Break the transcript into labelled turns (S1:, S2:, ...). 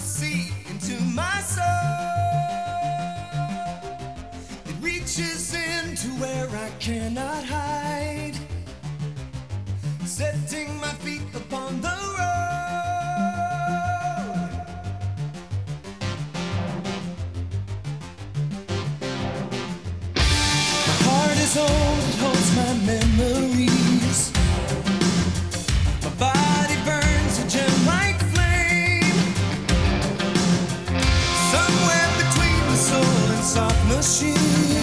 S1: see into my soul. It reaches into where I cannot hide, setting my feet upon the road. My heart is on. of machines.